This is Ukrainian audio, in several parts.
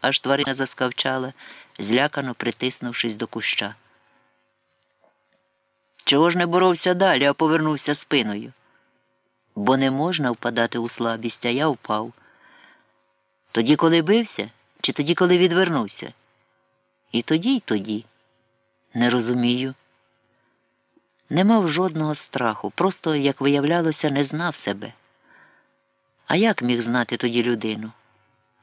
аж тварина заскавчала, злякано притиснувшись до куща. Чого ж не боровся далі, а повернувся спиною? Бо не можна впадати у слабість, а я впав. Тоді, коли бився, чи тоді, коли відвернувся? І тоді, й тоді. Не розумію. Не мав жодного страху, просто, як виявлялося, не знав себе. А як міг знати тоді людину?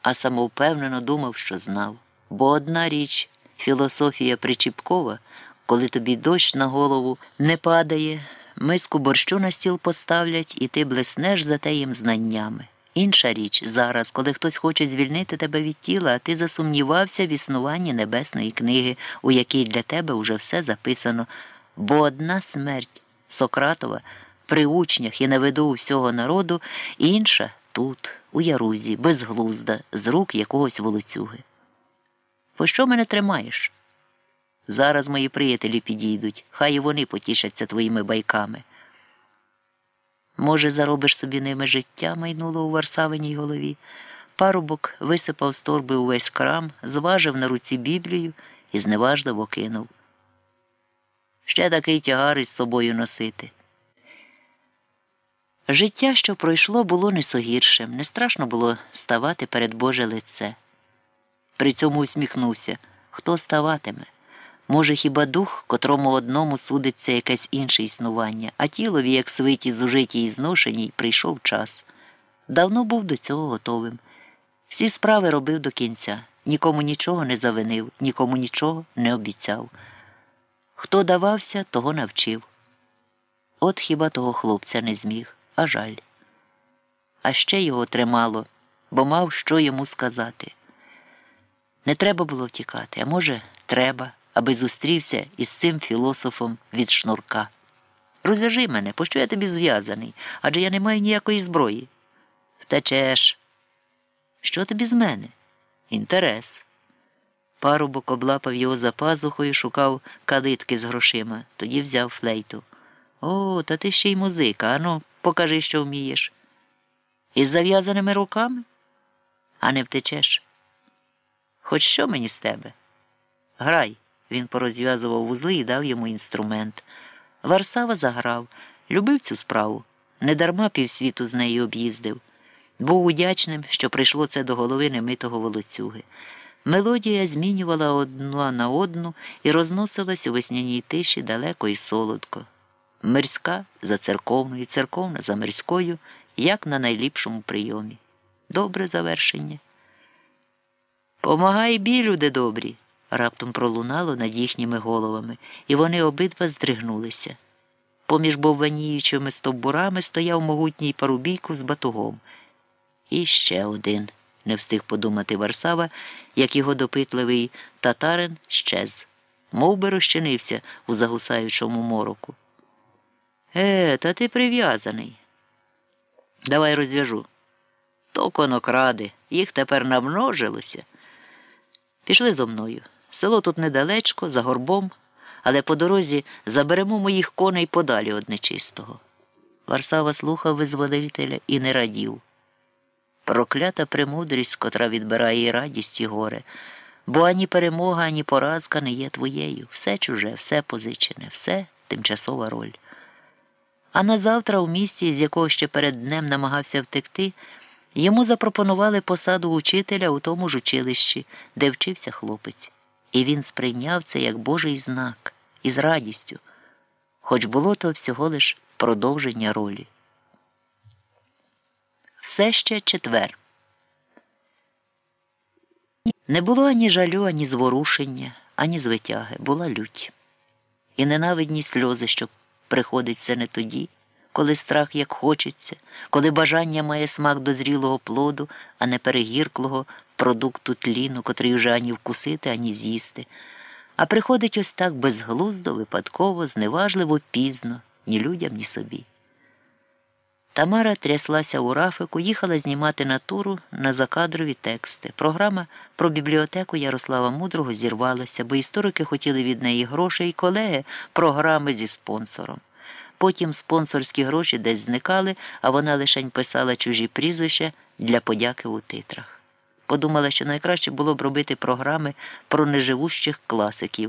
А самовпевнено думав, що знав. Бо одна річ філософія Причіпкова, коли тобі дощ на голову не падає, миску борщу на стіл поставлять, і ти блеснеш за теїм знаннями. Інша річ зараз, коли хтось хоче звільнити тебе від тіла, а ти засумнівався в існуванні небесної книги, у якій для тебе уже все записано, бо одна смерть Сократова при учнях і на виду всього народу, інша тут, у ярузі, безглузда, з рук якогось волоцюги. Пощо мене тримаєш? Зараз мої приятелі підійдуть, хай і вони потішаться твоїми байками. Може, заробиш собі ними життя, майнуло у Варсавиній голові. Парубок висипав з торби увесь крам, зважив на руці Біблію і зневажливо кинув. Ще такий тягар із собою носити. Життя, що пройшло, було не согіршим, не страшно було ставати перед Боже лице. При цьому усміхнувся хто ставатиме? Може, хіба дух, котрому одному судиться якесь інше існування, а тілові, як свиті, зужиті і зношеній, прийшов час. Давно був до цього готовим. Всі справи робив до кінця, нікому нічого не завинив, нікому нічого не обіцяв. Хто давався, того навчив. От хіба того хлопця не зміг, а жаль. А ще його тримало, бо мав що йому сказати. Не треба було втікати, а може, треба аби зустрівся із цим філософом від шнурка. Розв'яжи мене, пощо я тобі зв'язаний, адже я не маю ніякої зброї. Втечеш. Що тобі з мене? Інтерес. Парубок облапав його за пазухою, шукав калитки з грошима, тоді взяв флейту. О, та ти ще й музика. Ану, покажи, що вмієш. Із зав'язаними руками? А не втечеш. Хоч що мені з тебе? Грай. Він порозв'язував вузли і дав йому інструмент. Варсава заграв, любив цю справу, недарма півсвіту з нею об'їздив. Був удячним, що прийшло це до голови немитого волоцюги. Мелодія змінювала одну на одну і розносилась у весняній тиші далеко і солодко. Мирська за церковною, церковна за мирською, як на найліпшому прийомі. Добре завершення. Помагай бій, люди добрі раптом пролунало над їхніми головами, і вони обидва здригнулися. Поміж бовваніючими стовбурами стояв могутній парубійку з батугом. І ще один, не встиг подумати Варсава, як його допитливий татарин щез, мов би розчинився у загусаючому мороку. Е, та ти прив'язаний. Давай розв'яжу. То конокради, їх тепер намножилося. Пішли зо мною. Село тут недалечко, за горбом, але по дорозі заберемо моїх коней подалі од нечистого. Варсава слухав визволителя і не радів. Проклята премудрість, котра відбирає і радість і горе, бо ані перемога, ані поразка не є твоєю. Все чуже, все позичене, все тимчасова роль. А на завтра у місті, з якого ще перед днем намагався втекти, йому запропонували посаду учителя у тому ж училищі, де вчився хлопець. І він сприйняв це як Божий знак із радістю, хоч було то всього лиш продовження ролі. Все ще четвер. Не було ані жалю, ані зворушення, ані звитяги, була лють. І ненавидні сльози, що приходить це не тоді, коли страх як хочеться, коли бажання має смак дозрілого плоду, а не перегірклого продукту тліну, котрий вже ані вкусити, ані з'їсти, а приходить ось так безглуздо, випадково, зневажливо пізно, ні людям, ні собі. Тамара тряслася у рафику, їхала знімати натуру на закадрові тексти. Програма про бібліотеку Ярослава Мудрого зірвалася, бо історики хотіли від неї грошей і колеги програми зі спонсором. Потім спонсорські гроші десь зникали, а вона лишень писала чужі прізвища для подяки у титрах. Подумала, що найкраще було б робити програми про неживущих класиків,